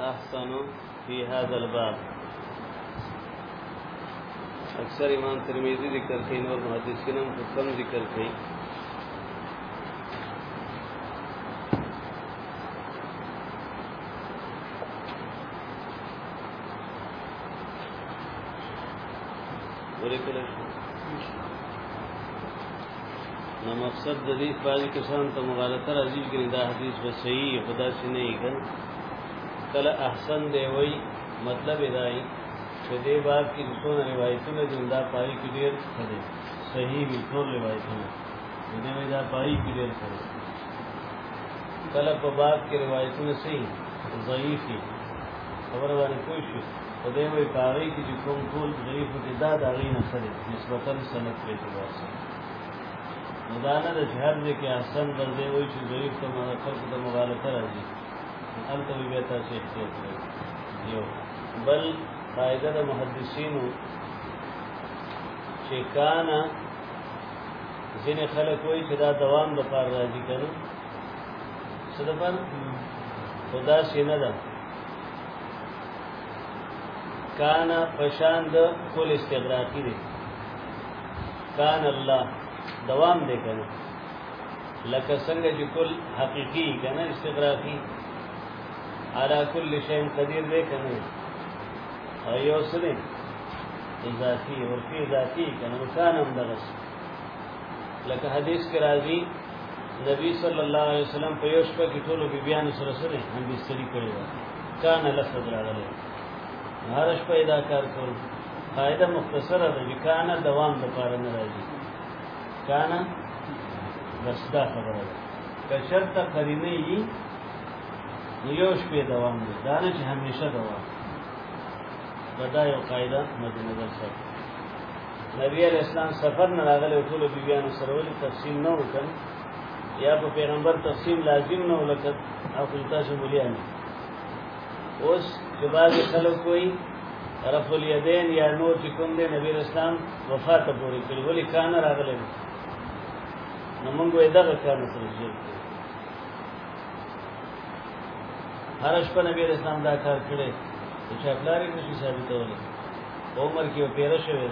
احسن فی هذا الباب اکثر امام ترمذی ذکر کوي نور محدثین هم کم ذکر کوي نو مقصد د دې باندې کسان ته مغالطه راځي چې دا حدیث به صحیح خدا شي نه کړ کله احسن دی وای مطلب دی چې دې باب کې څونه روایتونه دي دا پای کې ډېر صحیح وي ټول روایتونه دې دا پای کې ډېر صحیح کله په باب کې روایتونه سي ضعیفي خبر باندې کوی شي په دې وی پاره کې چې کوم ټول ضعیف دي دا د غي نه سره نسبتا سند په اعتبار سره مدانه د جهر دې کې احسن ورته وی چې ضعیف ته خلق د مغالطه راځي انت وی به تاسو احتیاط یو بل قاعده د محدثینو چې کانا ځینې خلک وایي چې دا دوام د پار راځي کنه څه د پار خدا سینه ده کان پشان د کل استغراقی دی کان الله دوام دی کنه لکه څنګه چې کل حقيقي کنه استغراقی على كل شيء قدير دی کنه او یو سره اضافي عرفي اضافي کنه مکان هم دغس لکه حدیث کې راځي نبی صلی الله علیه وسلم په یو شپه کې ټولو بیبيانو سره سره هم بستری کړی و کان لفظ راغلی هر شپه دا کار کول قاعده مختصره ده چې کان دوام د پاره نه راځي کان بس دا خبره ده که شرط قرینه یي یو شپه دوام ده دا نه چې همیشه دوام دا یو قاعده مد نظر سره نبی علیہ السلام سفر نه راغلی ټول بیبیانو سره ولې تفصیل نه وکړ یا په پیغمبر تفصیل لازم نه ولکت او کلتا سے بولیا نه اوس چې بعض خلک کوئی رفع الیدین یا نور چې کوم دی نبی اسلام وفات پورې کړ ولی کان راغلی نو موږ یې دغه کار سره جوړ هر شپه نبی اسلام دا کار کړی چې خپلاري نشي ثابتول عمر کې پیر شوی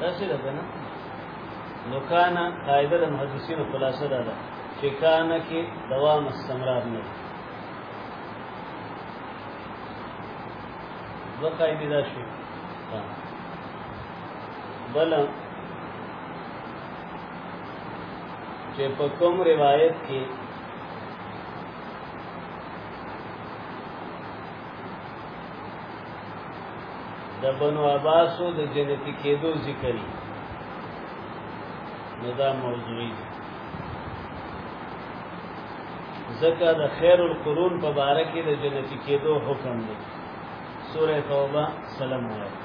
دا څه ده نه نو کانا قاعده د محدثینو خلاصه ده چې کانا کې دوام استمرار نه دو قاعده دا شي بل چې په کوم روایت کې د بنو عباسو د جنتی کېدو ذکر دی نو دا موضوعي دی ځکه د خیر القرون په باره کې د جنتی کېدو حکم دی سوره توبه سلام علیکم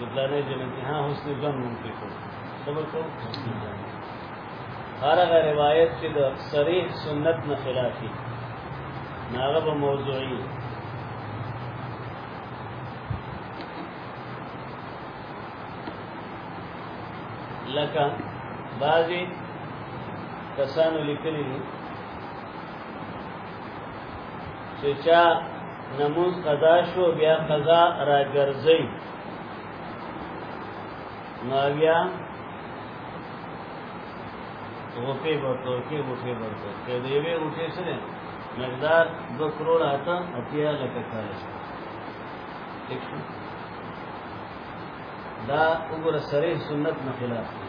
دبلانه جنتی ها حسن جن ممکن کو صبر کو حسن جن هرغه روایت چې د صریح سنت نه خلافي ناغه به موضوعي لکه بعضی کسانو لیکلی دي چې چا نمونز قضا شو بیا قضا را ګرځي نو بیا غوپې ورته کې غوپې ورته کې دی وی غوپې سره مقدار 2 کروڑ آتا اتیا لکه کال دا وګوره سره سنت نه خلاف دی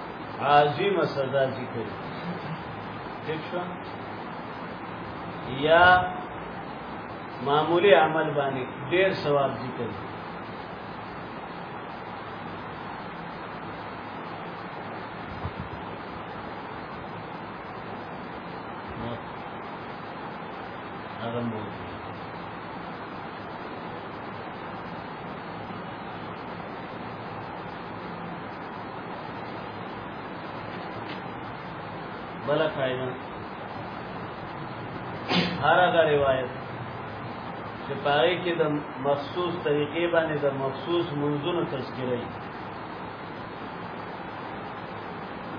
عظیم سزا ذکر ٹھیک شو یا معمولی عمل باندې ډیر ثواب ذکر دی بل قاعده هر هغه روایت چې پاره کې د مخصوص طریقې باندې د مخصوص منځونو تذکرې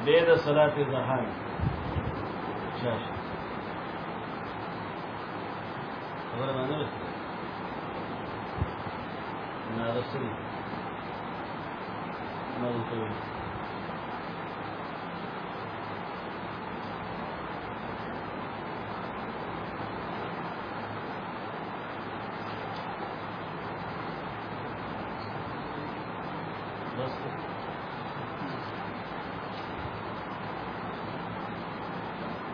به د صلات زهان شاشه خبره باندې نه رسېږي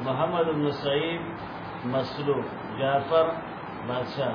محمد بن سعید مسلوب جعفر بادشاہ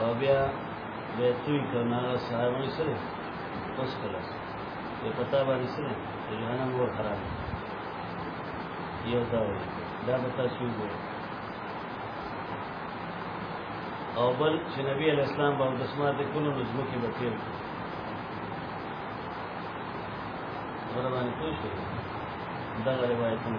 او بیا بیا توی کنا صاحب نه سره پس کلا یو پتا باندې سره جهنم ور خراب یو دا دا پتا شو او بل چې نبی علی اسلام باندې دسمات کولو نو زمکه به تیر ورته باندې پوښتنه دا روایت نه